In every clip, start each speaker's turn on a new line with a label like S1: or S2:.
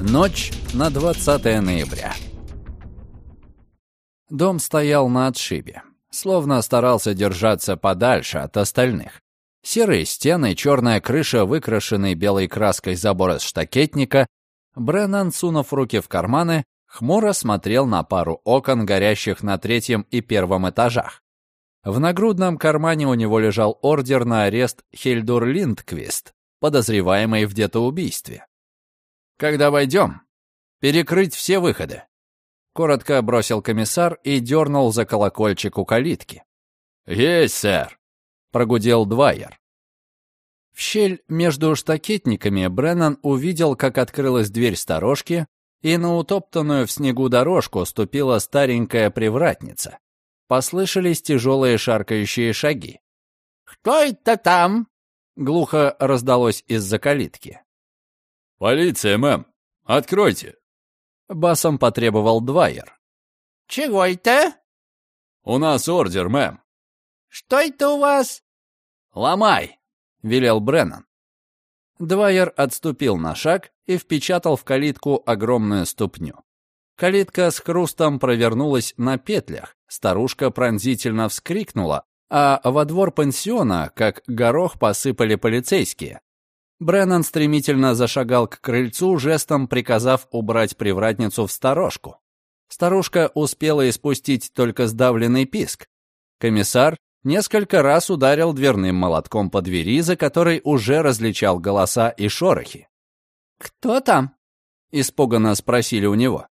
S1: Ночь на 20 ноября. Дом стоял на отшибе, словно старался держаться подальше от остальных. Серые стены, черная крыша, выкрашенный белой краской забор из штакетника. Бреннан, сунув руки в карманы, хмуро смотрел на пару окон, горящих на третьем и первом этажах. В нагрудном кармане у него лежал ордер на арест Хельдур Линдквист, подозреваемый в детоубийстве. «Когда войдем, перекрыть все выходы», — коротко бросил комиссар и дернул за колокольчик у калитки. «Есть, сэр», — прогудел Двайер. В щель между штакетниками Бреннан увидел, как открылась дверь сторожки, и на утоптанную в снегу дорожку ступила старенькая привратница. Послышались тяжелые шаркающие шаги.
S2: «Кто это там?»
S1: — глухо раздалось из-за калитки.
S3: «Полиция, мэм! Откройте!»
S1: Басом потребовал Двайер.
S2: «Чего это?»
S3: «У нас ордер, мэм».
S2: «Что это у вас?»
S1: «Ломай!» — велел Бреннан. Двайер отступил на шаг и впечатал в калитку огромную ступню. Калитка с хрустом провернулась на петлях, старушка пронзительно вскрикнула, а во двор пансиона, как горох, посыпали полицейские. Бреннан стремительно зашагал к крыльцу, жестом приказав убрать привратницу в сторожку. Старушка успела испустить только сдавленный писк. Комиссар несколько раз ударил дверным молотком по двери, за которой уже различал голоса и шорохи.
S2: «Кто там?»
S1: — испуганно спросили у него.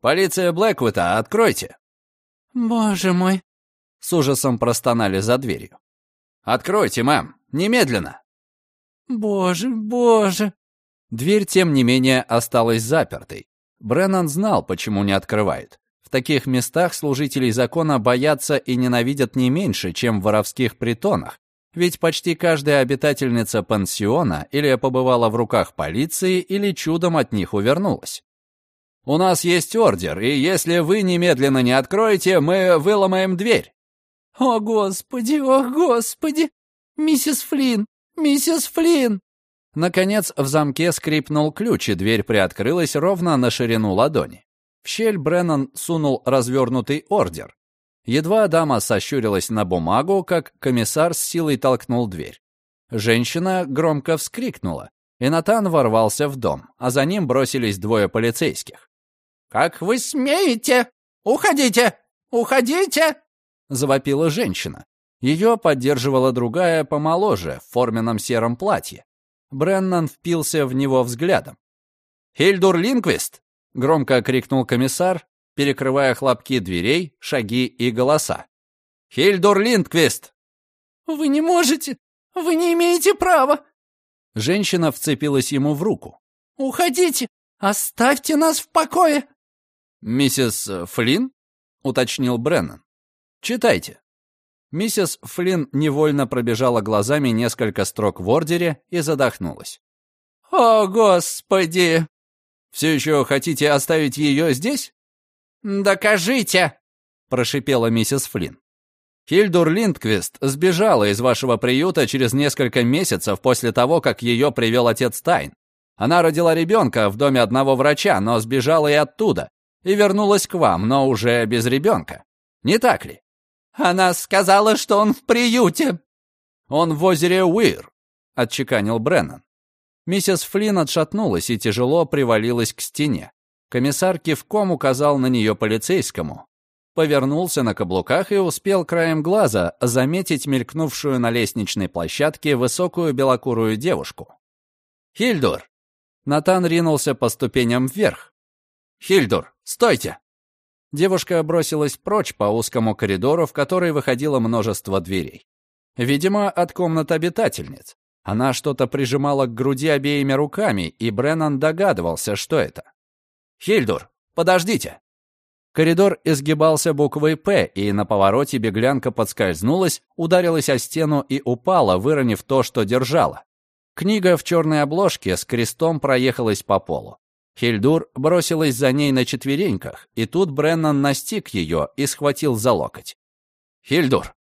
S1: «Полиция Блэквута, откройте!»
S2: «Боже мой!»
S1: — с ужасом простонали за дверью. «Откройте, мэм, немедленно!»
S2: «Боже, боже!»
S1: Дверь, тем не менее, осталась запертой. Бреннан знал, почему не открывает. В таких местах служителей закона боятся и ненавидят не меньше, чем в воровских притонах, ведь почти каждая обитательница пансиона или побывала в руках полиции, или чудом от них увернулась. «У нас есть ордер, и если вы немедленно не откроете, мы выломаем дверь».
S2: «О, Господи, о, Господи! Миссис Флинн! Миссис Флинн!»
S1: Наконец в замке скрипнул ключ, и дверь приоткрылась ровно на ширину ладони. В щель Бреннан сунул развернутый ордер. Едва дама сощурилась на бумагу, как комиссар с силой толкнул дверь. Женщина громко вскрикнула, и Натан ворвался в дом, а за ним бросились двое полицейских.
S2: «Как вы смеете? Уходите! Уходите!»
S1: — завопила женщина. Ее поддерживала другая помоложе, в форменном сером платье. Бреннан впился в него взглядом. «Хильдур Линквист!» — громко крикнул комиссар, перекрывая хлопки дверей, шаги и голоса. «Хильдур Линдквист!»
S2: «Вы не можете! Вы не имеете права!»
S1: Женщина вцепилась ему в руку.
S2: «Уходите! Оставьте нас в покое!»
S1: «Миссис Флинн?» — уточнил Бреннан. «Читайте». Миссис Флинн невольно пробежала глазами несколько строк в ордере и задохнулась.
S2: «О, Господи!»
S1: «Все еще хотите оставить ее здесь?»
S2: «Докажите!»
S1: — прошипела миссис Флинн. Хильдур Линдквист сбежала из вашего приюта через несколько месяцев после того, как ее привел отец Тайн. Она родила ребенка в доме одного врача, но сбежала и оттуда, и вернулась к вам, но уже без ребенка. Не так ли?
S2: Она сказала, что он в приюте.
S1: Он в озере Уир, отчеканил Бреннан. Миссис Флинн отшатнулась и тяжело привалилась к стене. Комиссар кивком указал на нее полицейскому. Повернулся на каблуках и успел краем глаза заметить мелькнувшую на лестничной площадке высокую белокурую девушку. «Хильдур!» Натан ринулся по ступеням вверх. «Хильдур, стойте!» Девушка бросилась прочь по узкому коридору, в который выходило множество дверей. Видимо, от комнат обитательниц. Она что-то прижимала к груди обеими руками, и Бреннан догадывался, что это. «Хильдур, подождите!» Коридор изгибался буквой «П», и на повороте беглянка подскользнулась, ударилась о стену и упала, выронив то, что держала. Книга в черной обложке с крестом проехалась по полу. Хильдур бросилась за ней на четвереньках, и тут Бреннан настиг ее и схватил за локоть. «Хильдур!»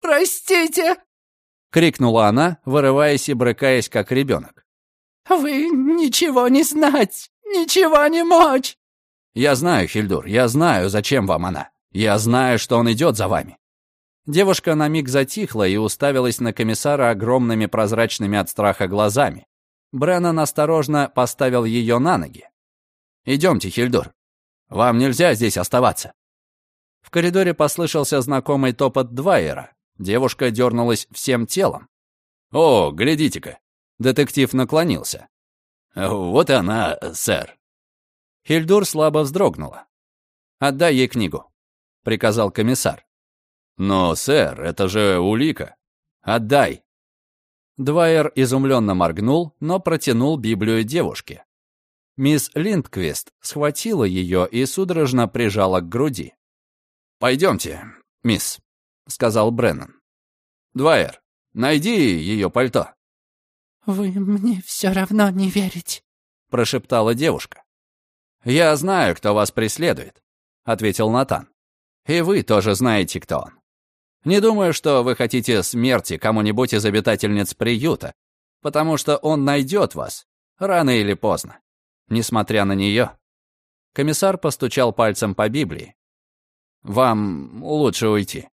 S2: «Простите!»
S1: — крикнула она, вырываясь и брыкаясь, как ребенок.
S2: «Вы ничего не знать! ничего не мочь!»
S1: «Я знаю, Хильдур, я знаю, зачем вам она. Я знаю, что он идет за вами». Девушка на миг затихла и уставилась на комиссара огромными прозрачными от страха глазами. Бреннан осторожно поставил ее на ноги. «Идемте, Хильдур. Вам нельзя здесь оставаться». В коридоре послышался знакомый топот Двайера. Девушка дернулась всем телом. «О, глядите-ка!» Детектив наклонился. «Вот она, сэр». Хильдур слабо вздрогнула. «Отдай ей книгу», — приказал комиссар. «Но, сэр, это же улика». «Отдай». Двайер изумленно моргнул, но протянул Библию девушке. Мисс Линдквист схватила ее и судорожно прижала к груди. «Пойдемте, мисс», — сказал Бреннан. «Двайер, найди ее пальто».
S2: «Вы мне все равно не верите», —
S1: прошептала девушка. «Я знаю, кто вас преследует», — ответил Натан. «И вы тоже знаете, кто он. Не думаю, что вы хотите смерти кому-нибудь из обитательниц приюта, потому что он найдет вас, рано или поздно, несмотря на нее». Комиссар постучал пальцем по Библии. «Вам лучше уйти».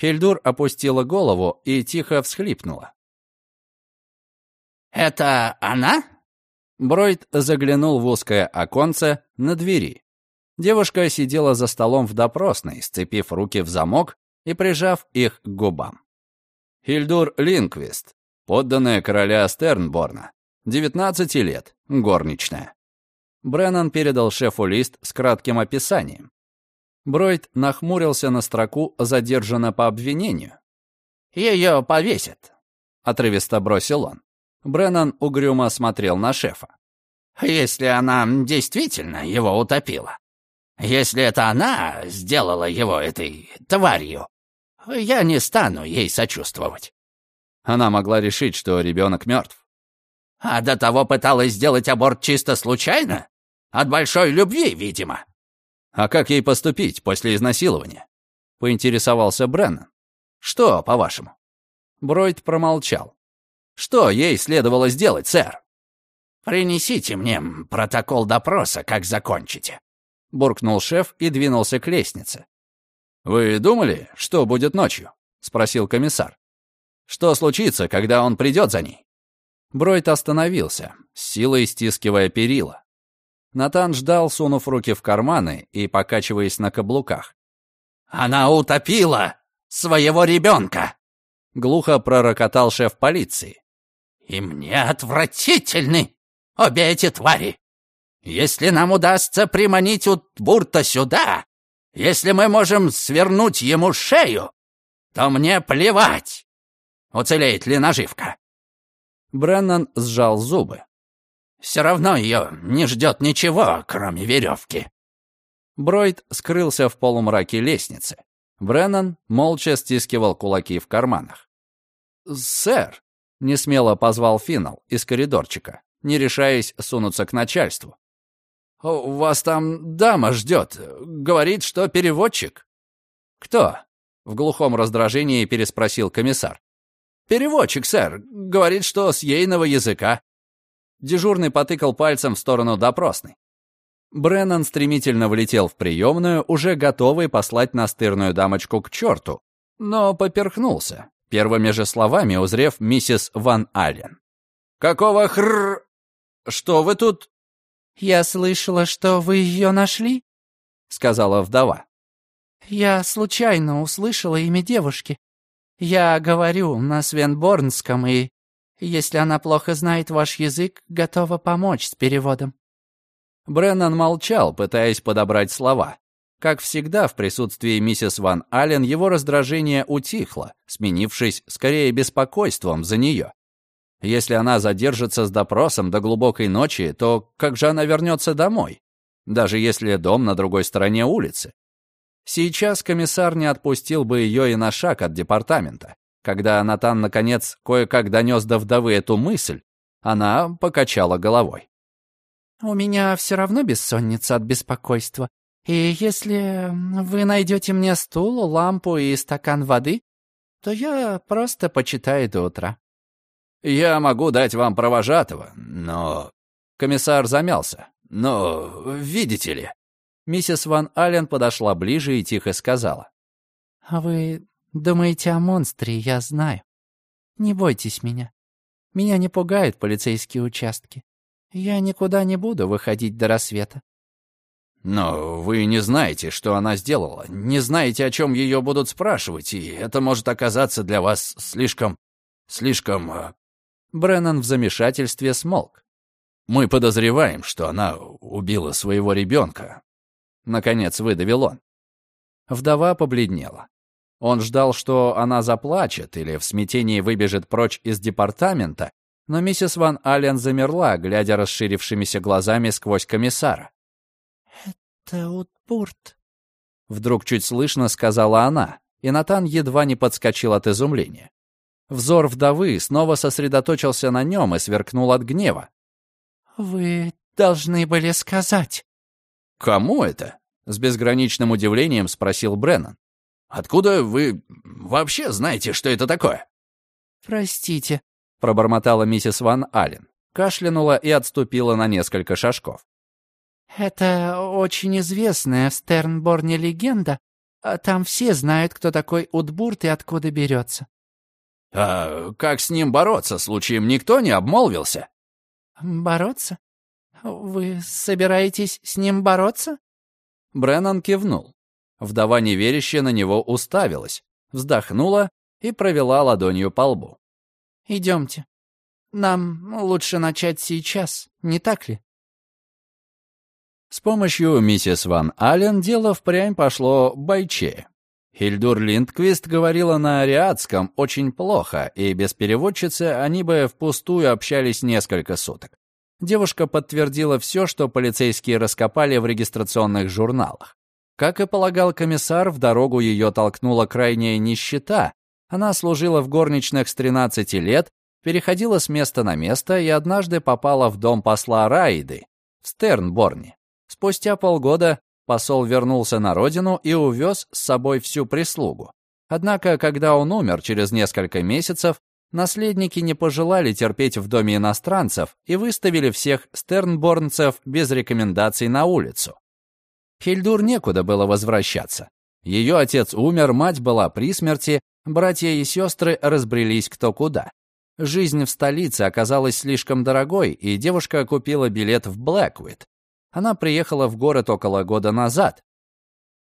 S1: Хельдур опустила голову и тихо всхлипнула.
S2: «Это она?»
S1: Бройд заглянул в узкое оконце на двери. Девушка сидела за столом в допросной, сцепив руки в замок и прижав их к губам. Хильдур Линквист, подданная короля Стернборна, 19 лет, горничная. Бреннан передал шефу лист с кратким описанием. Бройд нахмурился на строку «Задержана по обвинению».
S2: «Ее повесят», — отрывисто бросил он.
S1: Бреннан угрюмо смотрел на шефа.
S2: «Если она действительно его утопила, если это она сделала его этой тварью, я не стану ей сочувствовать».
S1: Она могла решить, что ребенок мертв.
S2: «А до того пыталась сделать аборт чисто случайно? От большой любви, видимо».
S1: «А как ей поступить после изнасилования?» — поинтересовался Бреннан. «Что, по-вашему?» Бройд промолчал. Что ей следовало сделать, сэр?»
S2: «Принесите мне протокол допроса, как закончите», —
S1: буркнул шеф и двинулся к лестнице. «Вы думали, что будет ночью?» — спросил комиссар. «Что случится, когда он придет за ней?» Бройт остановился, с силой стискивая перила. Натан ждал, сунув руки в карманы и покачиваясь на каблуках.
S2: «Она утопила своего ребенка!»
S1: Глухо пророкотал шеф полиции.
S2: И мне отвратительны обе эти твари. Если нам удастся приманить Утбурта сюда, если мы можем свернуть ему шею, то мне плевать, уцелеет ли наживка.
S1: Бреннан сжал зубы.
S2: Все равно ее не ждет ничего, кроме веревки.
S1: Бройд скрылся в полумраке лестницы. Бреннан молча стискивал кулаки в карманах. «Сэр», Несмело позвал Финал из коридорчика, не решаясь сунуться к начальству. «У вас там дама ждет. Говорит, что переводчик». «Кто?» — в глухом раздражении переспросил комиссар. «Переводчик, сэр. Говорит, что с ейного языка». Дежурный потыкал пальцем в сторону допросной. Бреннан стремительно влетел в приемную, уже готовый послать настырную дамочку к черту, но поперхнулся, Первыми же словами узрев миссис Ван Аллен. «Какого хр... Что вы тут...»
S2: «Я слышала, что вы ее нашли», — сказала вдова. «Я случайно услышала имя девушки. Я говорю на Свенборнском, и, если она плохо знает ваш язык, готова помочь с переводом».
S1: Бреннан молчал, пытаясь подобрать слова. Как всегда, в присутствии миссис Ван Аллен его раздражение утихло, сменившись скорее беспокойством за нее. Если она задержится с допросом до глубокой ночи, то как же она вернется домой? Даже если дом на другой стороне улицы. Сейчас комиссар не отпустил бы ее и на шаг от департамента. Когда Натан, наконец, кое-как донес до вдовы эту мысль, она покачала головой.
S2: «У меня все равно бессонница от беспокойства. И если вы найдете мне стул, лампу и стакан воды, то я просто почитаю до утра».
S1: «Я могу дать вам провожатого, но...» Комиссар замялся. Но, видите ли...» Миссис Ван Аллен подошла ближе и тихо сказала.
S2: «А вы думаете о монстре, я знаю. Не бойтесь меня. Меня не пугают полицейские участки. Я никуда не буду выходить до рассвета.
S1: Но вы не знаете, что она сделала, не знаете, о чем ее будут спрашивать, и это может оказаться для вас слишком... слишком...» э, Бреннан в замешательстве смолк. «Мы подозреваем, что она убила своего ребенка», — наконец выдавил он. Вдова побледнела. Он ждал, что она заплачет или в смятении выбежит прочь из департамента, но миссис Ван Аллен замерла, глядя расширившимися глазами сквозь комиссара.
S2: «Это Утбурт», —
S1: вдруг чуть слышно сказала она, и Натан едва не подскочил от изумления. Взор вдовы снова сосредоточился на нем и сверкнул от гнева.
S2: «Вы должны были сказать».
S1: «Кому это?» — с безграничным удивлением спросил Бреннан. «Откуда вы вообще знаете, что это такое?»
S2: «Простите», —
S1: пробормотала миссис Ван Аллен, кашлянула и отступила на несколько шажков.
S2: «Это очень известная в Стернборне легенда. А там все знают, кто такой Утбурт и откуда берется».
S1: «А как с ним бороться? Случаем никто не обмолвился?»
S2: «Бороться? Вы собираетесь с ним бороться?»
S1: Бреннан кивнул. Вдова неверяще на него уставилась, вздохнула и провела ладонью по лбу.
S2: «Идемте. Нам лучше начать сейчас, не так ли?»
S1: С помощью миссис Ван Аллен дело впрямь пошло бойче. Хильдур Линдквист говорила на ариадском очень плохо, и без переводчицы они бы впустую общались несколько суток. Девушка подтвердила все, что полицейские раскопали в регистрационных журналах. Как и полагал комиссар, в дорогу ее толкнула крайняя нищета. Она служила в горничных с 13 лет, переходила с места на место и однажды попала в дом посла Райды в Стернборне. Спустя полгода посол вернулся на родину и увез с собой всю прислугу. Однако, когда он умер через несколько месяцев, наследники не пожелали терпеть в доме иностранцев и выставили всех стернборнцев без рекомендаций на улицу. Хильдур некуда было возвращаться. Ее отец умер, мать была при смерти, братья и сестры разбрелись кто куда. Жизнь в столице оказалась слишком дорогой, и девушка купила билет в Блэквит, она приехала в город около года назад.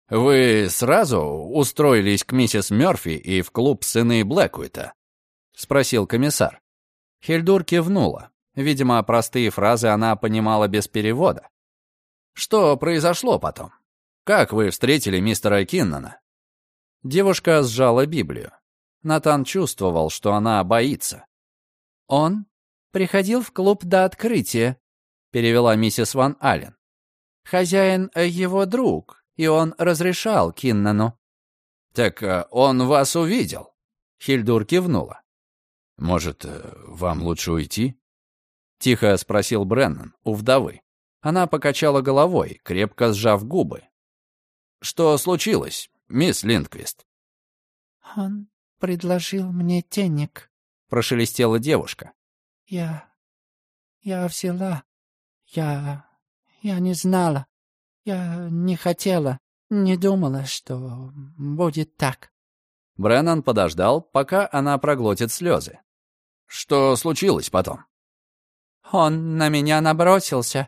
S1: «Вы сразу устроились к миссис Мёрфи и в клуб сыны Блэквита?» — спросил комиссар. Хельдур кивнула. Видимо, простые фразы она понимала без перевода. «Что произошло потом? Как вы встретили мистера Киннона?» Девушка сжала Библию. Натан чувствовал, что она боится.
S2: «Он приходил в клуб до открытия перевела миссис Ван Аллен. «Хозяин э, его друг, и он разрешал Киннану».
S1: «Так э, он вас увидел?» Хильдур кивнула. «Может, э, вам лучше уйти?» Тихо спросил Бреннан у вдовы. Она покачала головой, крепко сжав губы. «Что случилось, мисс Линдквист?»
S2: «Он предложил мне денег», — прошелестела девушка. «Я... я взяла. Я... я не знала. Я не хотела, не думала, что будет так.
S1: Бреннан подождал, пока она проглотит слезы. Что случилось потом?
S2: Он на меня набросился.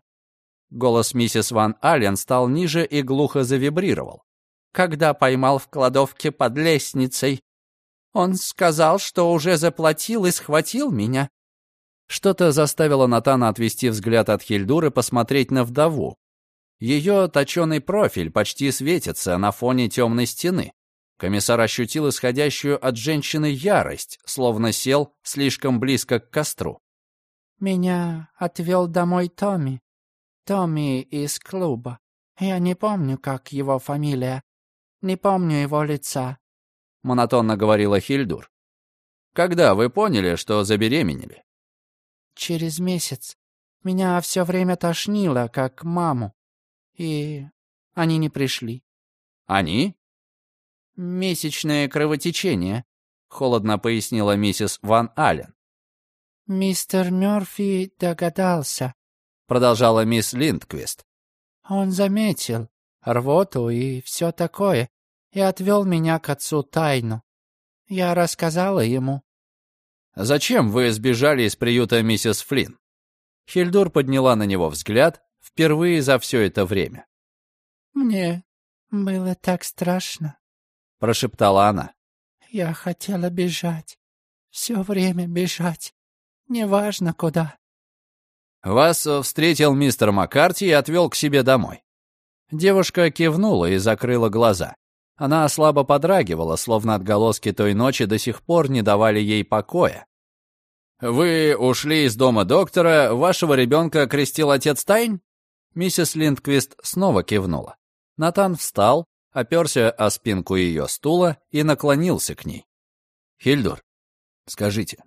S2: Голос миссис Ван Аллен стал ниже и глухо завибрировал. Когда поймал в кладовке под лестницей. Он сказал, что уже заплатил и схватил меня.
S1: Что-то заставило Натана отвести взгляд от Хильдуры посмотреть на вдову. Ее точеный профиль почти светится на фоне темной стены. Комиссар ощутил исходящую от женщины ярость, словно сел слишком близко к костру.
S2: «Меня отвел домой Томми. Томми из клуба. Я не помню, как его фамилия. Не помню его лица», —
S1: монотонно говорила Хильдур. «Когда вы поняли, что забеременели?»
S2: через месяц. Меня все время тошнило, как маму. И они не пришли.
S1: Они?
S2: Месячное кровотечение, холодно пояснила миссис Ван Аллен. Мистер Мёрфи догадался.
S1: продолжала мисс Линдквист.
S2: «Он заметил рвоту и все такое, и отвел меня к отцу тайну. Я рассказала ему».
S1: «Зачем вы сбежали из приюта миссис Флинн?» Хильдур подняла на него взгляд впервые за все это время.
S2: «Мне было так страшно», —
S1: прошептала она.
S2: «Я хотела бежать. Все время бежать. Неважно куда».
S1: «Вас встретил мистер Маккарти и отвел к себе домой». Девушка кивнула и закрыла глаза. Она слабо подрагивала, словно отголоски той ночи до сих пор не давали ей покоя. «Вы ушли из дома доктора, вашего ребенка крестил отец Тайн?» Миссис Линдквист снова кивнула. Натан встал, оперся о спинку ее стула и наклонился к ней. «Хильдур, скажите,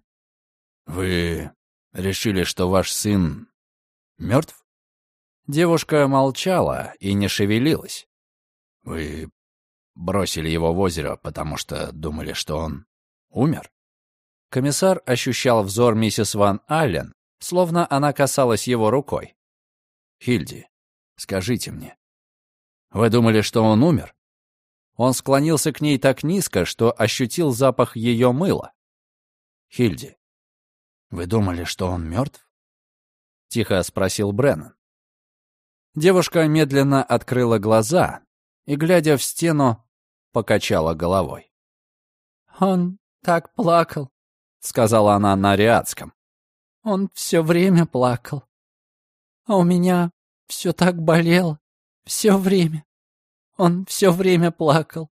S1: вы решили, что ваш сын мертв?» Девушка молчала и не шевелилась. «Вы бросили его в озеро, потому что думали, что он умер?» Комиссар ощущал взор миссис Ван Аллен, словно она касалась его рукой. «Хильди, скажите мне, вы думали, что он умер?» Он склонился к ней так низко, что ощутил запах ее мыла. «Хильди, вы думали, что он мертв?» Тихо спросил Бреннан. Девушка медленно открыла глаза и, глядя в стену, покачала головой.
S2: «Он так плакал», —
S1: сказала она на ариатском.
S2: «Он все время плакал. А у меня все так болело, все время. Он все время плакал.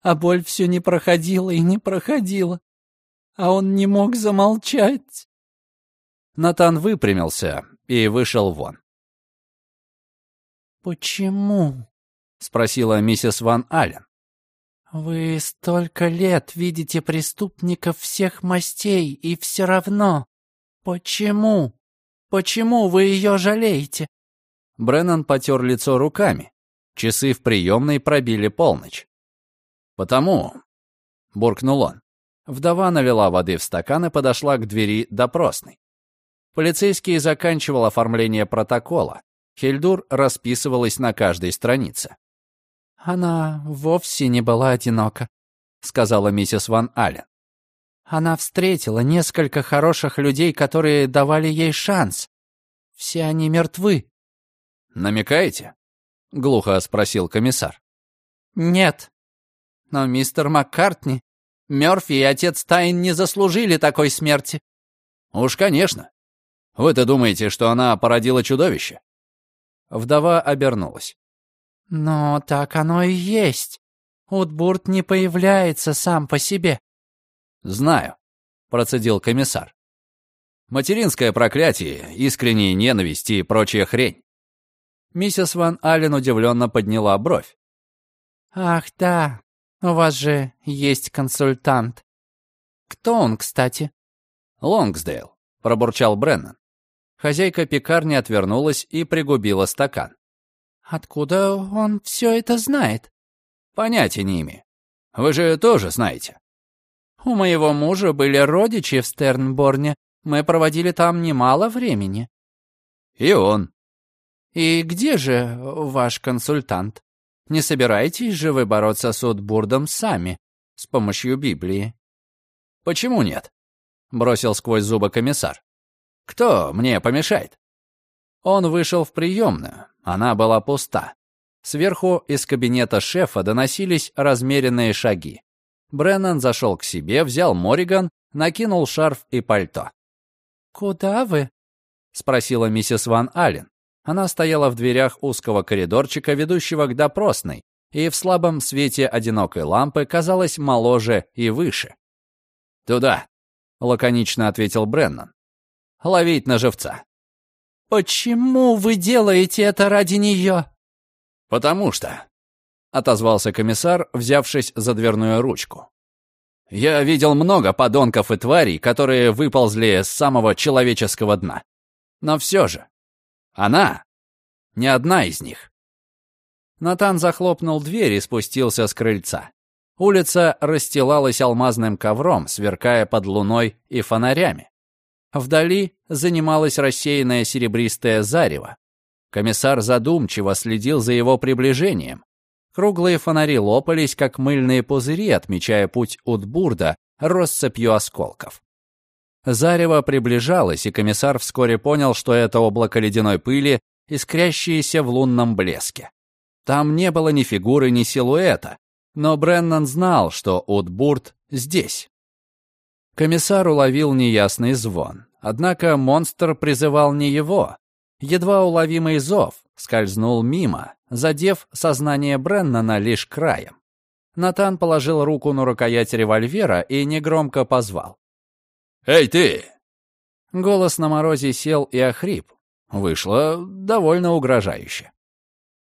S2: А боль все не проходила и не проходила. А он не мог замолчать.
S1: Натан выпрямился и вышел вон.
S2: «Почему?» — спросила миссис Ван Аллен. «Вы столько лет видите преступников всех мастей, и все равно. Почему? Почему вы ее жалеете?»
S1: Бреннан потер лицо руками. Часы в приемной пробили полночь. «Потому...» — буркнул он. Вдова налила воды в стакан и подошла к двери допросной. Полицейский заканчивал оформление протокола. Хельдур расписывалась на каждой странице.
S2: «Она вовсе не была одинока», — сказала миссис Ван Аллен. «Она встретила несколько хороших людей, которые давали ей шанс. Все они мертвы».
S1: «Намекаете?» — глухо спросил комиссар.
S2: «Нет. Но мистер Маккартни, Мёрфи и отец Тайн не заслужили такой смерти».
S1: «Уж, конечно. Вы-то думаете, что она породила чудовище?» Вдова обернулась.
S2: «Но так оно и есть. Утбурт не появляется сам по себе».
S1: «Знаю», — процедил комиссар. «Материнское проклятие, искренняя ненависть и прочая хрень. Миссис Ван Аллен удивленно подняла бровь.
S2: «Ах, да, у вас же есть консультант. Кто он, кстати?»
S1: «Лонгсдейл», — пробурчал Бреннан. Хозяйка пекарни отвернулась и пригубила стакан.
S2: «Откуда он все это знает?»
S1: «Понятия не имею. Вы же тоже знаете».
S2: «У моего мужа были родичи в Стернборне. Мы проводили там немало времени».
S1: «И он»,
S2: «И где же ваш консультант? Не собираетесь же вы бороться с Утбурдом сами, с помощью Библии?»
S1: «Почему нет?» — бросил сквозь зубы комиссар. «Кто мне помешает?» Он вышел в приемную. Она была пуста. Сверху из кабинета шефа доносились размеренные шаги. Бреннан зашел к себе, взял Мориган, накинул шарф и пальто.
S2: «Куда вы?»
S1: — спросила миссис Ван Аллен. Она стояла в дверях узкого коридорчика, ведущего к допросной, и в слабом свете одинокой лампы казалась моложе и выше. «Туда», — лаконично ответил Бреннан. «Ловить на живца».
S2: «Почему вы делаете это ради нее?»
S1: «Потому что», — отозвался комиссар, взявшись за дверную ручку. «Я видел много подонков и тварей, которые выползли с самого человеческого дна. Но все же, она не одна из них. Натан захлопнул дверь и спустился с крыльца. Улица расстилалась алмазным ковром, сверкая под луной и фонарями. Вдали занималось рассеянное серебристое зарево. Комиссар задумчиво следил за его приближением. Круглые фонари лопались, как мыльные пузыри, отмечая путь Утбурда россыпью осколков. Зарево приближалось, и комиссар вскоре понял, что это облако ледяной пыли, искрящееся в лунном блеске. Там не было ни фигуры, ни силуэта, но Бреннан знал, что Утбурд здесь. Комиссар уловил неясный звон, однако монстр призывал не его. Едва уловимый зов скользнул мимо, задев сознание Бреннана лишь краем. Натан положил руку на рукоять револьвера и негромко позвал.
S3: «Эй, ты!»
S1: Голос на морозе сел и охрип. Вышло довольно угрожающе.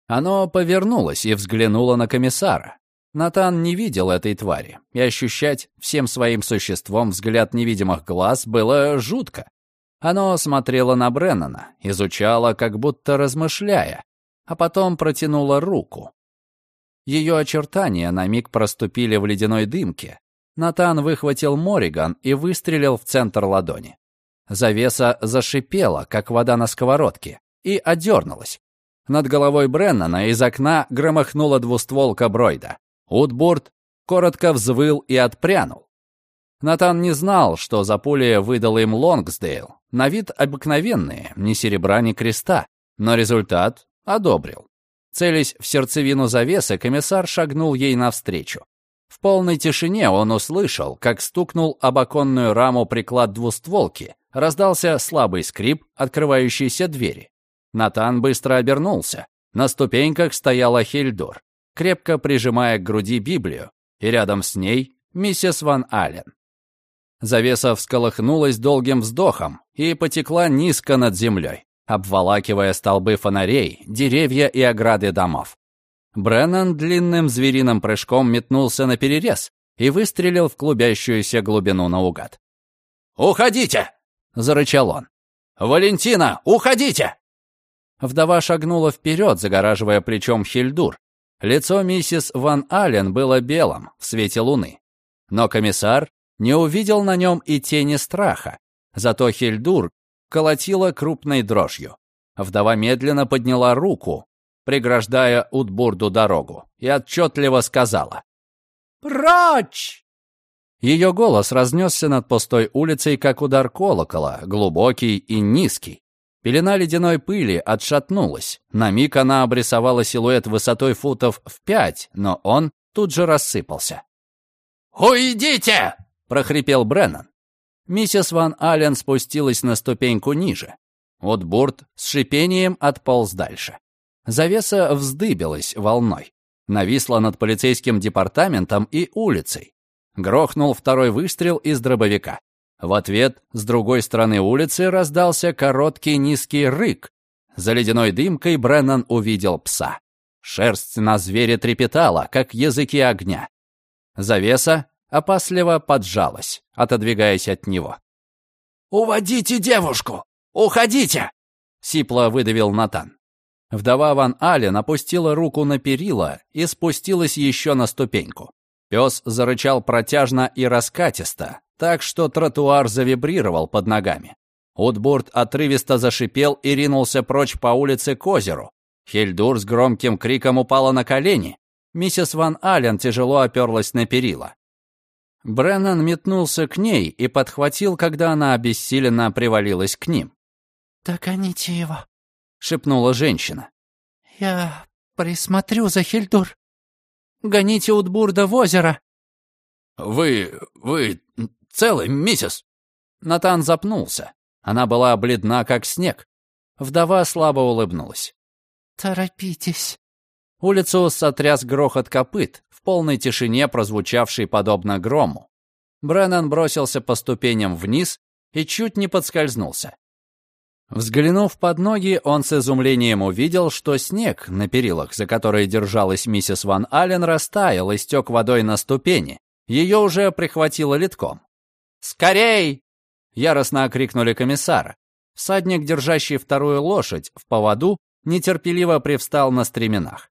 S1: Оно повернулось и взглянуло на комиссара. Натан не видел этой твари, и ощущать всем своим существом взгляд невидимых глаз было жутко. Оно смотрело на Бреннана, изучало, как будто размышляя, а потом протянуло руку. Ее очертания на миг проступили в ледяной дымке. Натан выхватил Мориган и выстрелил в центр ладони. Завеса зашипела, как вода на сковородке, и одернулась. Над головой Бреннана из окна громыхнула двустволка Бройда. Утбурд коротко взвыл и отпрянул. Натан не знал, что за пули выдал им Лонгсдейл. На вид обыкновенные, ни серебра, ни креста. Но результат одобрил. Целясь в сердцевину завесы, комиссар шагнул ей навстречу. В полной тишине он услышал, как стукнул об оконную раму приклад двустволки, раздался слабый скрип открывающейся двери. Натан быстро обернулся. На ступеньках стояла Хельдор крепко прижимая к груди Библию, и рядом с ней миссис Ван Аллен. Завеса всколыхнулась долгим вздохом и потекла низко над землей, обволакивая столбы фонарей, деревья и ограды домов. Бреннан длинным звериным прыжком метнулся на перерез и выстрелил в клубящуюся глубину наугад. «Уходите!» — зарычал он. «Валентина, уходите!» Вдова шагнула вперед, загораживая плечом Хильдур, Лицо миссис Ван Аллен было белым в свете луны. Но комиссар не увидел на нем и тени страха. Зато Хельдур колотила крупной дрожью. Вдова медленно подняла руку, преграждая Утбурду дорогу, и отчетливо сказала «Прочь!». Ее голос разнесся над пустой улицей, как удар колокола, глубокий и низкий. Пелена ледяной пыли отшатнулась. На миг она обрисовала силуэт высотой футов в пять, но он тут же рассыпался. «Уйдите!» — прохрипел Бреннан. Миссис Ван Аллен спустилась на ступеньку ниже. Утбурт с шипением отполз дальше. Завеса вздыбилась волной. Нависла над полицейским департаментом и улицей. Грохнул второй выстрел из дробовика. В ответ с другой стороны улицы раздался короткий низкий рык. За ледяной дымкой Бреннан увидел пса. Шерсть на звере трепетала, как языки огня. Завеса опасливо поджалась, отодвигаясь от него. «Уводите девушку! Уходите!» — сипло выдавил Натан. Вдова Ван Ален опустила руку на перила и спустилась еще на ступеньку. Пес зарычал протяжно и раскатисто, так что тротуар завибрировал под ногами. Утбурт отрывисто зашипел и ринулся прочь по улице к озеру. Хельдур с громким криком упала на колени. Миссис Ван Аллен тяжело оперлась на перила. Бреннан метнулся к ней и подхватил, когда она обессиленно привалилась к ним.
S2: «Догоните его», —
S1: шепнула женщина.
S2: «Я присмотрю за Хельдур. Гоните Утбурда в озеро».
S3: «Вы... вы целы, миссис?»
S1: Натан запнулся. Она была бледна, как снег. Вдова слабо улыбнулась.
S2: «Торопитесь».
S1: Улицу сотряс грохот копыт, в полной тишине прозвучавший подобно грому. Бреннан бросился по ступеням вниз и чуть не подскользнулся. Взглянув под ноги, он с изумлением увидел, что снег на перилах, за которые держалась миссис Ван Аллен, растаял и стек водой на ступени. Ее уже прихватило литком. «Скорей!» — яростно окрикнули комиссара. Всадник, держащий вторую лошадь в поводу, нетерпеливо привстал на стременах.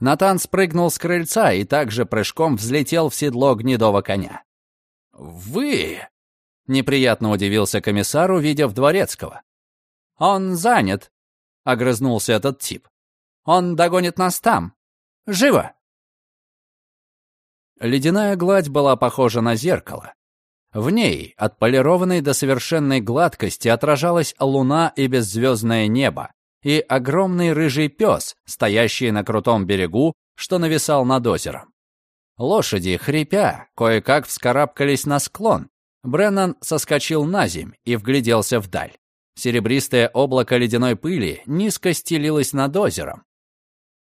S1: Натан спрыгнул с крыльца и также прыжком взлетел в седло гнедого коня.
S3: «Вы...»
S1: Неприятно удивился комиссар, увидев Дворецкого. «Он занят», — огрызнулся этот тип. «Он догонит нас там. Живо!» Ледяная гладь была похожа на зеркало. В ней, отполированной до совершенной гладкости, отражалась луна и беззвездное небо, и огромный рыжий пес, стоящий на крутом берегу, что нависал над озером. Лошади, хрипя, кое-как вскарабкались на склон. Бреннан соскочил на земь и вгляделся вдаль. Серебристое облако ледяной пыли низко стелилось над озером.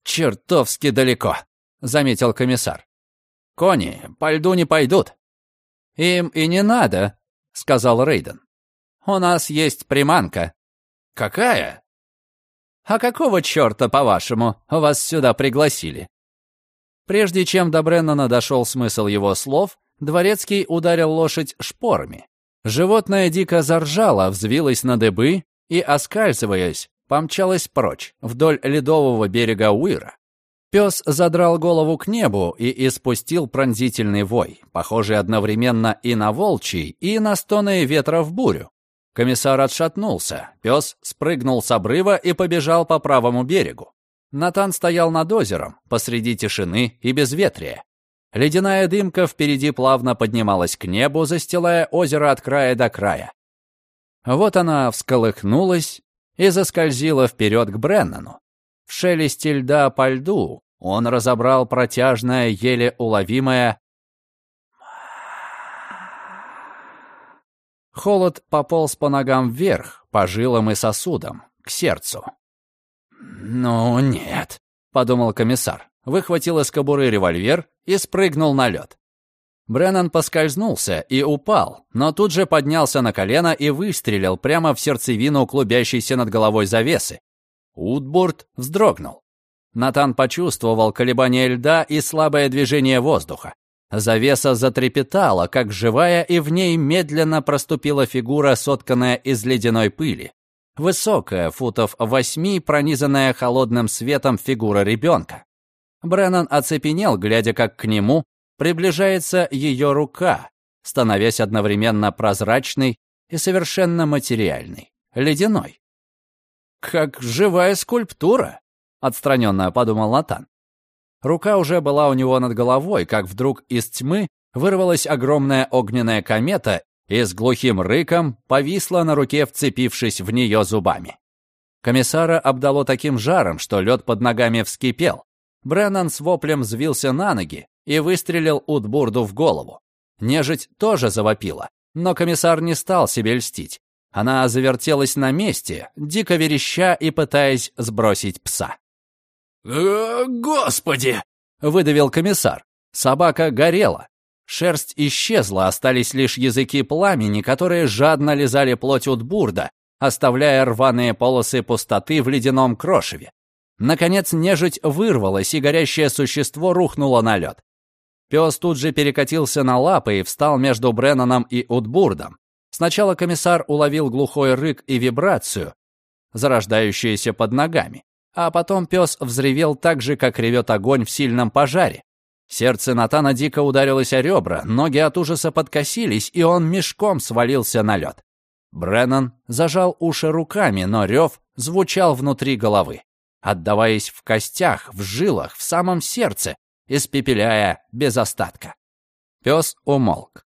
S1: «Чертовски далеко», — заметил комиссар. «Кони по льду не пойдут». «Им и не надо», — сказал Рейден. «У нас есть приманка».
S3: «Какая?»
S1: «А какого черта, по-вашему, вас сюда пригласили?» Прежде чем до Бреннана дошел смысл его слов, Дворецкий ударил лошадь шпорами. Животное дико заржало, взвилось на дыбы и, оскальзываясь, помчалось прочь, вдоль ледового берега Уира. Пес задрал голову к небу и испустил пронзительный вой, похожий одновременно и на волчий, и на стоны ветра в бурю. Комиссар отшатнулся, пес спрыгнул с обрыва и побежал по правому берегу. Натан стоял над озером, посреди тишины и безветрия. Ледяная дымка впереди плавно поднималась к небу, застилая озеро от края до края. Вот она всколыхнулась и заскользила вперед к Бреннану. В шелесте льда по льду он разобрал протяжное, еле уловимое Холод пополз по ногам вверх, по жилам и сосудам, к сердцу.
S3: «Ну нет», — подумал комиссар, выхватил из кобуры револьвер и спрыгнул на лед.
S1: Бреннан поскользнулся и упал, но тут же поднялся на колено и выстрелил прямо в сердцевину клубящейся над головой завесы. Утбурт вздрогнул. Натан почувствовал колебание льда и слабое движение воздуха. Завеса затрепетала, как живая, и в ней медленно проступила фигура, сотканная из ледяной пыли. Высокая, футов восьми, пронизанная холодным светом фигура ребенка. Бреннан оцепенел, глядя, как к нему приближается ее рука, становясь одновременно прозрачной и совершенно материальной, ледяной. «Как живая скульптура», — отстраненно подумал Натан. Рука уже была у него над головой, как вдруг из тьмы вырвалась огромная огненная комета и с глухим рыком повисла на руке, вцепившись в нее зубами. Комиссара обдало таким жаром, что лед под ногами вскипел. Бреннан с воплем взвился на ноги и выстрелил Утбурду в голову. Нежить тоже завопила, но комиссар не стал себе льстить. Она завертелась на месте, дико вереща и пытаясь сбросить пса.
S3: «Э, «Господи!»
S1: — выдавил комиссар. Собака горела, Шерсть исчезла, остались лишь языки пламени, которые жадно лизали плоть Утбурда, оставляя рваные полосы пустоты в ледяном крошеве. Наконец нежить вырвалась, и горящее существо рухнуло на лед. Пес тут же перекатился на лапы и встал между Бреннаном и Утбурдом. Сначала комиссар уловил глухой рык и вибрацию, зарождающуюся под ногами, а потом пес взревел так же, как ревет огонь в сильном пожаре. Сердце Натана дико ударилось о ребра, ноги от ужаса подкосились, и он мешком свалился на лед. Бреннан зажал уши руками, но рев звучал внутри головы, отдаваясь в костях, в жилах, в самом сердце, испепеляя без остатка. Пес умолк.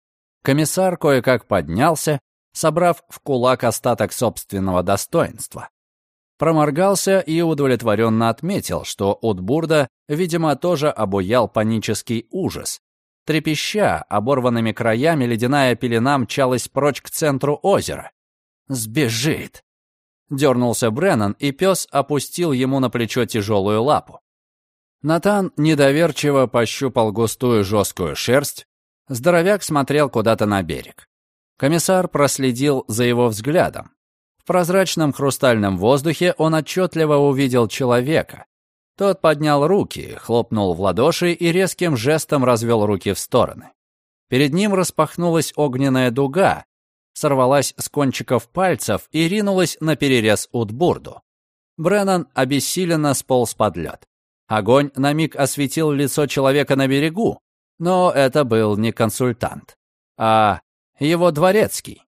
S1: Комиссар кое-как поднялся, собрав в кулак остаток собственного достоинства. Проморгался и удовлетворенно отметил, что Утбурда, видимо, тоже обуял панический ужас. Трепеща, оборванными краями ледяная пелена мчалась прочь к центру озера. «Сбежит!» Дернулся Бреннан, и пес опустил ему на плечо тяжелую лапу. Натан недоверчиво пощупал густую жесткую шерсть. Здоровяк смотрел куда-то на берег. Комиссар проследил за его взглядом прозрачном хрустальном воздухе он отчетливо увидел человека. Тот поднял руки, хлопнул в ладоши и резким жестом развел руки в стороны. Перед ним распахнулась огненная дуга, сорвалась с кончиков пальцев и ринулась на перерез Утбурду. Бреннан обессиленно сполз под лед. Огонь на миг осветил лицо человека на берегу, но это был не консультант, а его дворецкий.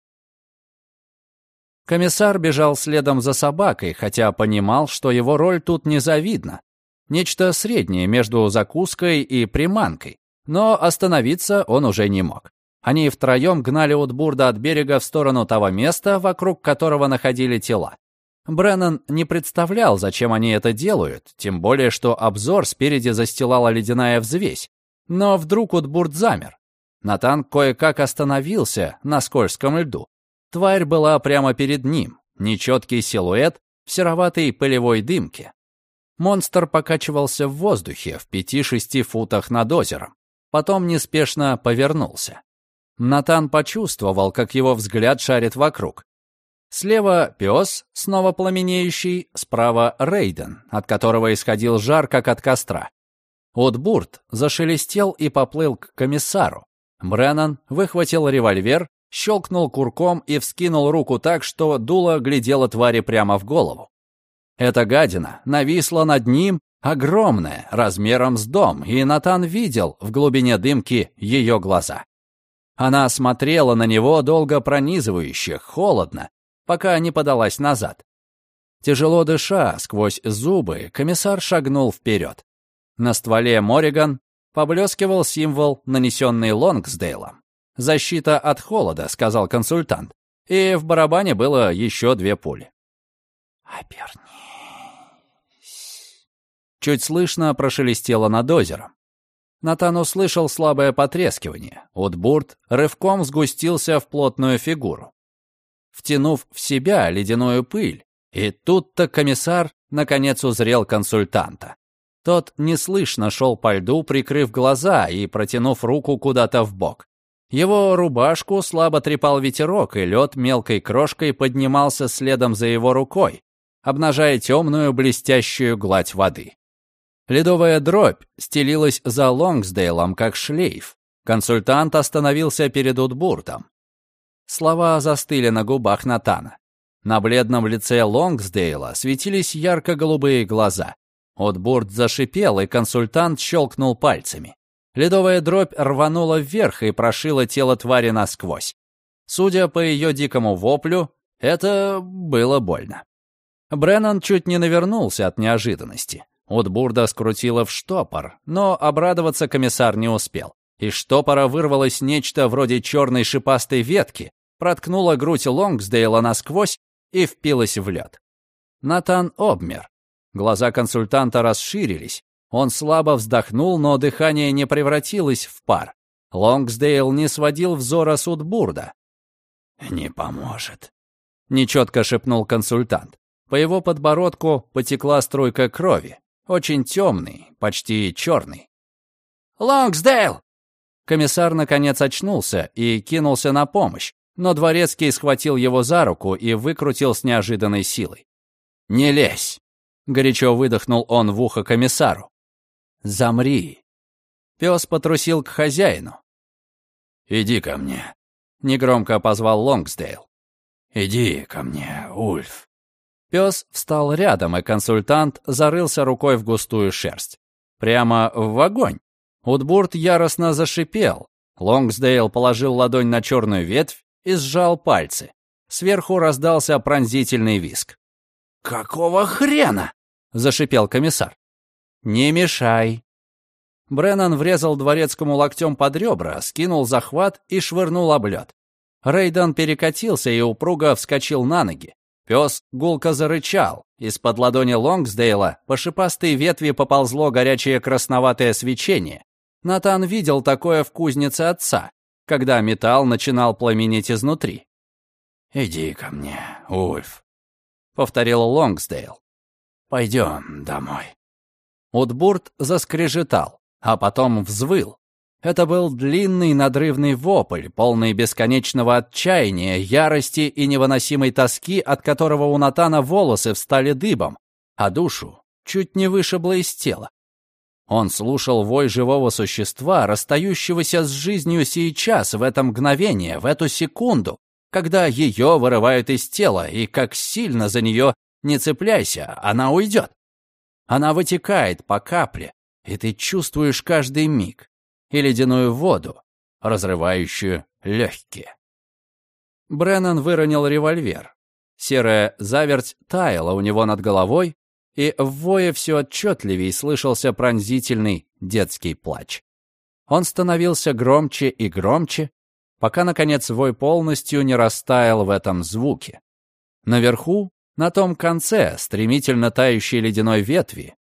S1: Комиссар бежал следом за собакой, хотя понимал, что его роль тут незавидна. Нечто среднее между закуской и приманкой. Но остановиться он уже не мог. Они втроем гнали Утбурда от берега в сторону того места, вокруг которого находили тела. Бреннан не представлял, зачем они это делают, тем более, что обзор спереди застилала ледяная взвесь. Но вдруг Утбурд замер. Натан кое-как остановился на скользком льду. Тварь была прямо перед ним, нечеткий силуэт в сероватой пылевой дымке. Монстр покачивался в воздухе в пяти-шести футах над озером. Потом неспешно повернулся. Натан почувствовал, как его взгляд шарит вокруг. Слева пес, снова пламенеющий, справа Рейден, от которого исходил жар, как от костра. Утбурт зашелестел и поплыл к комиссару. Бреннан выхватил револьвер, щелкнул курком и вскинул руку так, что дуло глядело твари прямо в голову. Эта гадина нависла над ним, огромная, размером с дом, и Натан видел в глубине дымки ее глаза. Она смотрела на него долго пронизывающе, холодно, пока не подалась назад. Тяжело дыша сквозь зубы, комиссар шагнул вперед. На стволе Мориган поблескивал символ, нанесенный Лонгсдейлом. «Защита от холода», — сказал консультант. И в барабане было еще две пули.
S2: «Обернись!»
S1: Чуть слышно прошелестело над озером. Натан услышал слабое потрескивание. Утбурт рывком сгустился в плотную фигуру. Втянув в себя ледяную пыль, и тут-то комиссар наконец узрел консультанта. Тот неслышно шел по льду, прикрыв глаза и протянув руку куда-то в бок. Его рубашку слабо трепал ветерок, и лед мелкой крошкой поднимался следом за его рукой, обнажая темную блестящую гладь воды. Ледовая дробь стелилась за Лонгсдейлом, как шлейф. Консультант остановился перед Утбуртом. Слова застыли на губах Натана. На бледном лице Лонгсдейла светились ярко-голубые глаза. Утбурт зашипел, и консультант щелкнул пальцами. Ледовая дробь рванула вверх и прошила тело твари насквозь. Судя по ее дикому воплю, это было больно. Бреннан чуть не навернулся от неожиданности. Утбурда скрутила в штопор, но обрадоваться комиссар не успел. Из штопора вырвалось нечто вроде черной шипастой ветки, проткнула грудь Лонгсдейла насквозь и впилась в лед. Натан обмер. Глаза консультанта расширились. Он слабо вздохнул, но дыхание не превратилось в пар. Лонгсдейл не сводил взора с Утбурда.
S3: «Не поможет», —
S1: нечетко шепнул консультант. По его подбородку потекла струйка крови очень темный, почти черный.
S2: «Лонгсдейл!»
S1: Комиссар наконец очнулся и кинулся на помощь, но дворецкий схватил его за руку и выкрутил с неожиданной силой. «Не лезь!» — горячо выдохнул он в ухо комиссару. «Замри!» Пес потрусил к хозяину.
S3: «Иди ко мне», —
S1: негромко позвал Лонгсдейл.
S3: «Иди ко мне, Ульф».
S1: Пес встал рядом, и консультант зарылся рукой в густую шерсть. Прямо в огонь. Утбурт яростно зашипел. Лонгсдейл положил ладонь на черную ветвь и сжал пальцы. Сверху раздался пронзительный виск.
S2: «Какого хрена?» — зашипел комиссар.
S1: «Не мешай». Бреннан врезал дворецкому локтем под ребра, скинул захват и швырнул об лед. Рейден перекатился и упруго вскочил на ноги. Пес гулко зарычал. Из-под ладони Лонгсдейла по шипастой ветви поползло горячее красноватое свечение. Натан видел такое в кузнице отца, когда металл начинал пламенеть изнутри.
S3: «Иди ко мне, Ульф», — повторил
S1: Лонгсдейл.
S3: «Пойдем домой».
S1: Утбурт заскрежетал, а потом взвыл. Это был длинный надрывный вопль, полный бесконечного отчаяния, ярости и невыносимой тоски, от которого у Натана волосы встали дыбом, а душу чуть не вышибло из тела. Он слушал вой живого существа, расстающегося с жизнью сейчас, в это мгновение, в эту секунду, когда ее вырывают из тела, и как сильно за нее не цепляйся, она уйдет. Она вытекает по капле, и ты чувствуешь каждый миг и ледяную воду, разрывающую легкие. Бреннан выронил револьвер. Серая заверть таяла у него над головой, и в вое все отчетливее слышался пронзительный детский плач. Он становился громче и громче, пока, наконец, вой полностью не растаял в этом звуке. Наверху, на том конце стремительно тающей ледяной ветви,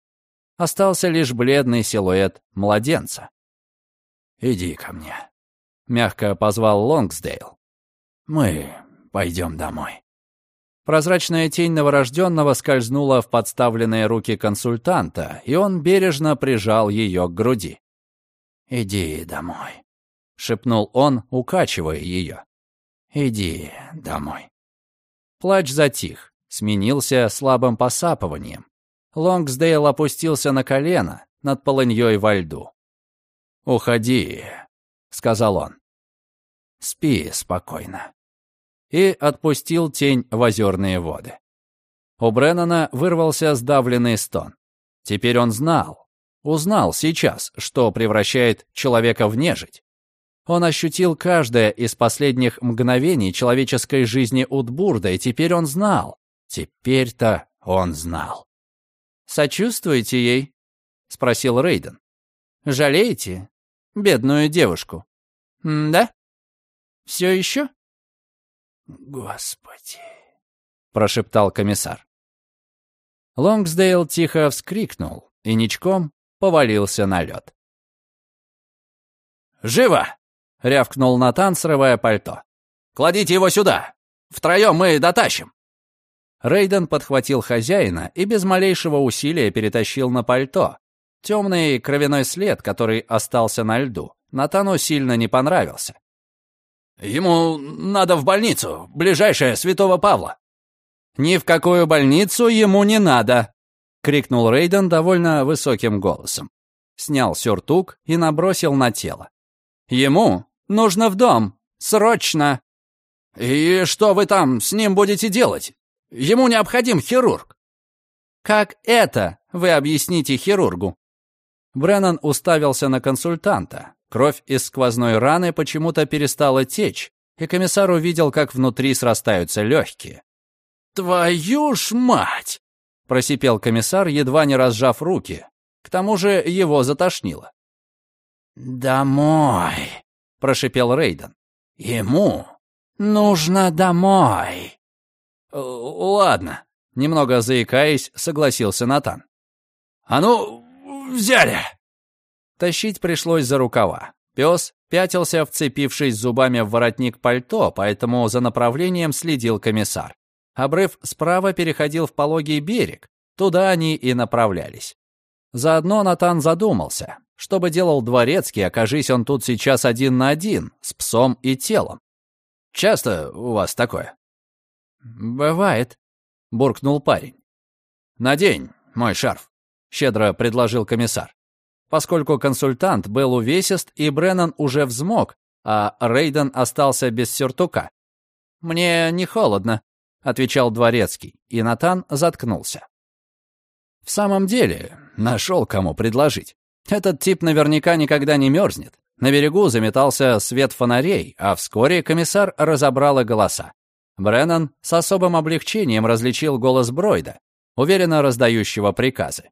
S1: остался лишь бледный силуэт младенца. «Иди ко мне», — мягко позвал Лонгсдейл. «Мы пойдем домой». Прозрачная тень новорожденного скользнула в подставленные руки консультанта, и он бережно прижал ее к груди. «Иди домой», — шепнул он, укачивая ее. «Иди домой». Плач затих, сменился слабым посапыванием. Лонгсдейл опустился на колено над полыньей во льду. «Уходи», — сказал он. «Спи спокойно» и отпустил тень в озерные воды. У Бреннана вырвался сдавленный стон. Теперь он знал, узнал сейчас, что превращает человека в нежить. Он ощутил каждое из последних мгновений человеческой жизни Утбурда, и теперь он знал. Теперь-то он знал.
S2: «Сочувствуете ей?» — спросил Рейден. «Жалеете бедную девушку?» М «Да? Все еще?»
S1: «Господи!» — прошептал комиссар. Лонгсдейл тихо вскрикнул и ничком повалился на лед. «Живо!» — рявкнул Натан, срывая пальто. «Кладите его сюда! Втроем мы дотащим!» Рейден подхватил хозяина и без малейшего усилия перетащил на пальто. Темный кровяной след, который остался на льду, Натану сильно не понравился. Ему надо в больницу, ближайшая Святого Павла». «Ни в какую больницу ему не надо!» — крикнул Рейден довольно высоким голосом. Снял сюртук и набросил на тело. «Ему нужно в дом! Срочно!» «И что вы там с ним будете делать? Ему необходим хирург!» «Как это вы объясните хирургу?» Бреннан уставился на консультанта, Кровь из сквозной раны почему-то перестала течь, и комиссар увидел, как внутри срастаются легкие. «Твою ж мать!» — просипел комиссар, едва не разжав руки. К тому же его затошнило. «Домой!» — прошипел Рейден. «Ему нужно домой!» «Ладно», — немного заикаясь, согласился Натан. «А ну, взяли!» Тащить пришлось за рукава. Пес пятился, вцепившись зубами в воротник пальто, поэтому за направлением следил комиссар. Обрыв справа переходил в пологий берег. Туда они и направлялись. Заодно Натан задумался, что бы делал дворецкий, окажись он тут сейчас один на один, с псом и телом. «Часто у вас такое?»
S2: «Бывает», — буркнул парень.
S1: «Надень мой шарф», — щедро предложил комиссар поскольку консультант был увесист и Бреннан уже взмок, а Рейден остался без сюртука. «Мне не холодно», — отвечал дворецкий, и Натан заткнулся. В самом деле, нашел кому предложить. Этот тип наверняка никогда не мерзнет. На берегу заметался свет фонарей, а вскоре комиссар разобрал и голоса. Бреннан с особым облегчением различил голос Бройда, уверенно раздающего приказы.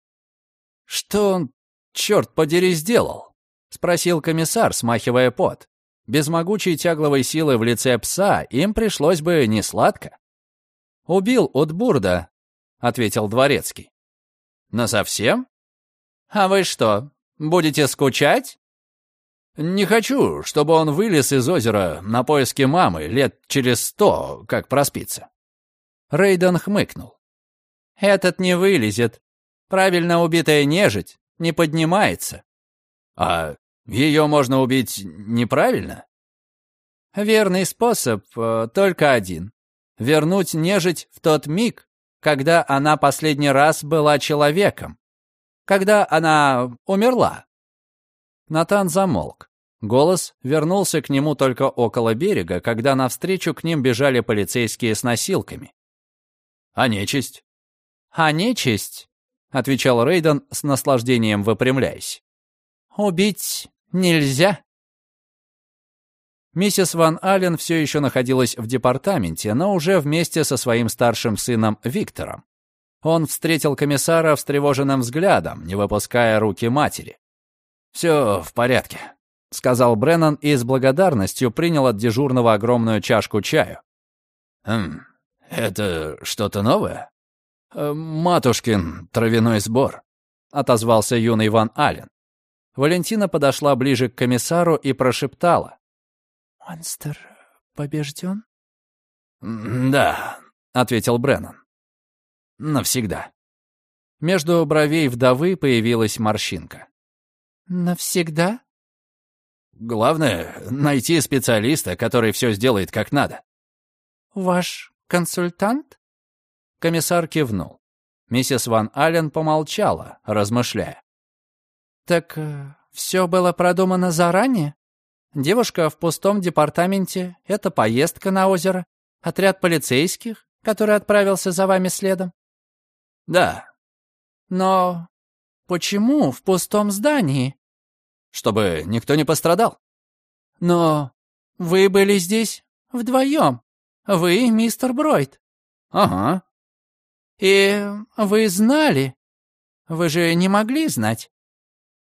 S1: «Что он черт подери, сделал?» — спросил комиссар, смахивая пот. Без могучей тягловой силы в лице пса им пришлось бы несладко. «Убил от Бурда», — ответил дворецкий. «Насовсем? А вы что, будете скучать?» «Не хочу, чтобы он вылез из озера на поиски мамы лет через сто, как проспится». Рейден хмыкнул. «Этот не вылезет. Правильно убитая нежить не поднимается. А ее можно убить неправильно? Верный способ э, только один. Вернуть нежить в тот миг, когда она последний раз была человеком. Когда она умерла. Натан замолк. Голос вернулся к нему только около берега, когда навстречу к ним бежали полицейские с носилками. «А нечисть?» «А нечисть — отвечал Рейден с наслаждением выпрямляясь. «Убить нельзя». Миссис Ван Аллен все еще находилась в департаменте, но уже вместе со своим старшим сыном Виктором. Он встретил комиссара встревоженным взглядом, не выпуская руки матери. «Все в порядке», — сказал Бреннан и с благодарностью принял от дежурного огромную чашку чаю. «Хм, это что-то новое?» «Э, «Матушкин травяной сбор», — отозвался юный Ван Аллен. Валентина подошла ближе к комиссару и прошептала.
S2: «Монстр побежден?»
S1: «Да», — ответил Бреннан. «Навсегда». Между бровей вдовы появилась морщинка.
S2: «Навсегда?»
S1: «Главное — найти специалиста, который все сделает как надо».
S2: «Ваш консультант?»
S1: Комиссар кивнул. Миссис Ван Аллен помолчала, размышляя.
S2: «Так э, все было продумано заранее? Девушка в пустом департаменте, это поездка на озеро, отряд полицейских, который отправился за вами следом?»
S1: «Да».
S2: «Но почему в пустом здании?»
S1: «Чтобы никто не пострадал».
S2: «Но вы были здесь вдвоем. Вы мистер Бройд».
S1: «Ага».
S2: «И вы знали? Вы же не могли знать?»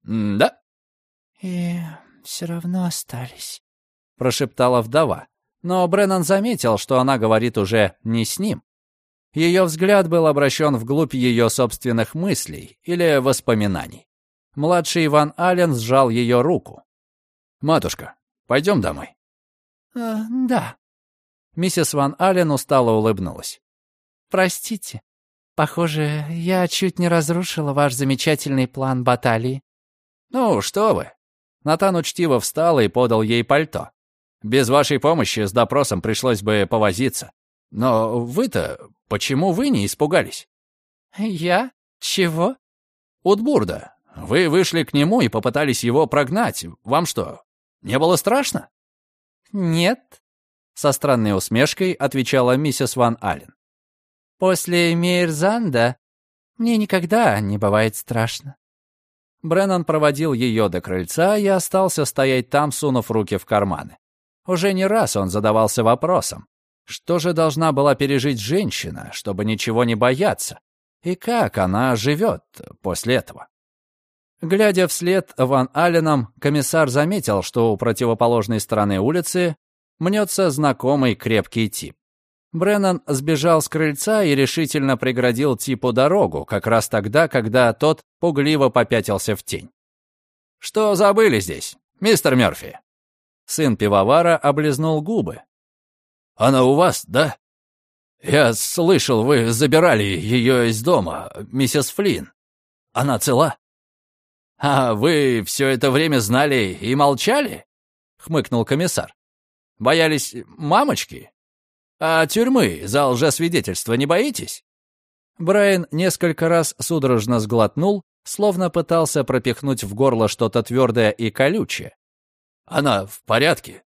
S1: «Да».
S2: «И все равно остались», —
S1: прошептала вдова. Но Бреннан заметил, что она говорит уже не с ним. Ее взгляд был обращен вглубь ее собственных мыслей или воспоминаний. Младший Иван Аллен сжал ее руку. «Матушка, пойдем домой».
S2: «Э, «Да».
S1: Миссис Ван Аллен устало улыбнулась.
S2: «Простите, похоже, я чуть не разрушила ваш замечательный план баталии.
S1: «Ну, что вы!» Натан учтиво встал и подал ей пальто. «Без вашей помощи с допросом пришлось бы повозиться. Но вы-то... Почему вы не испугались?»
S2: «Я? Чего?»
S1: «Утбурда. Вы вышли к нему и попытались его прогнать. Вам что, не было страшно?»
S2: «Нет», — со странной усмешкой отвечала миссис Ван Аллен. «После Мейерзанда мне никогда не бывает страшно.
S1: Бреннан проводил ее до крыльца и остался стоять там, сунув руки в карманы. Уже не раз он задавался вопросом, что же должна была пережить женщина, чтобы ничего не бояться, и как она живет после этого. Глядя вслед Ван Алленом, комиссар заметил, что у противоположной стороны улицы мнется знакомый крепкий тип. Бреннан сбежал с крыльца и решительно преградил типу дорогу, как раз тогда, когда тот пугливо попятился в тень. «Что забыли здесь, мистер Мёрфи?» Сын пивовара облизнул губы. «Она у вас, да? Я слышал, вы забирали ее из дома, миссис Флинн. Она цела?» «А вы все это время знали и молчали?» — хмыкнул комиссар. «Боялись мамочки?» «А тюрьмы за лжесвидетельство не боитесь?» Брайан несколько раз судорожно сглотнул, словно пытался пропихнуть в горло что-то твердое и колючее. «Она в порядке?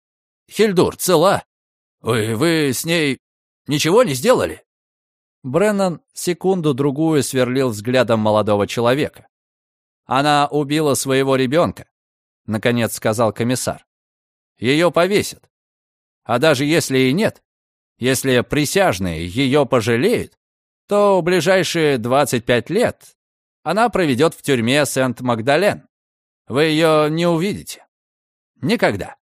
S1: Хильдур цела? Вы, вы с ней ничего не сделали?» Бреннан секунду-другую сверлил взглядом молодого человека. «Она убила своего ребенка», — наконец сказал комиссар. «Ее повесят. А даже если и нет, если присяжные ее пожалеют, то ближайшие 25 лет она проведет в тюрьме Сент-Магдален. Вы ее не увидите. Никогда.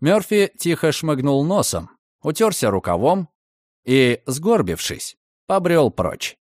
S1: Мёрфи тихо шмыгнул носом, утерся рукавом и, сгорбившись, побрел прочь.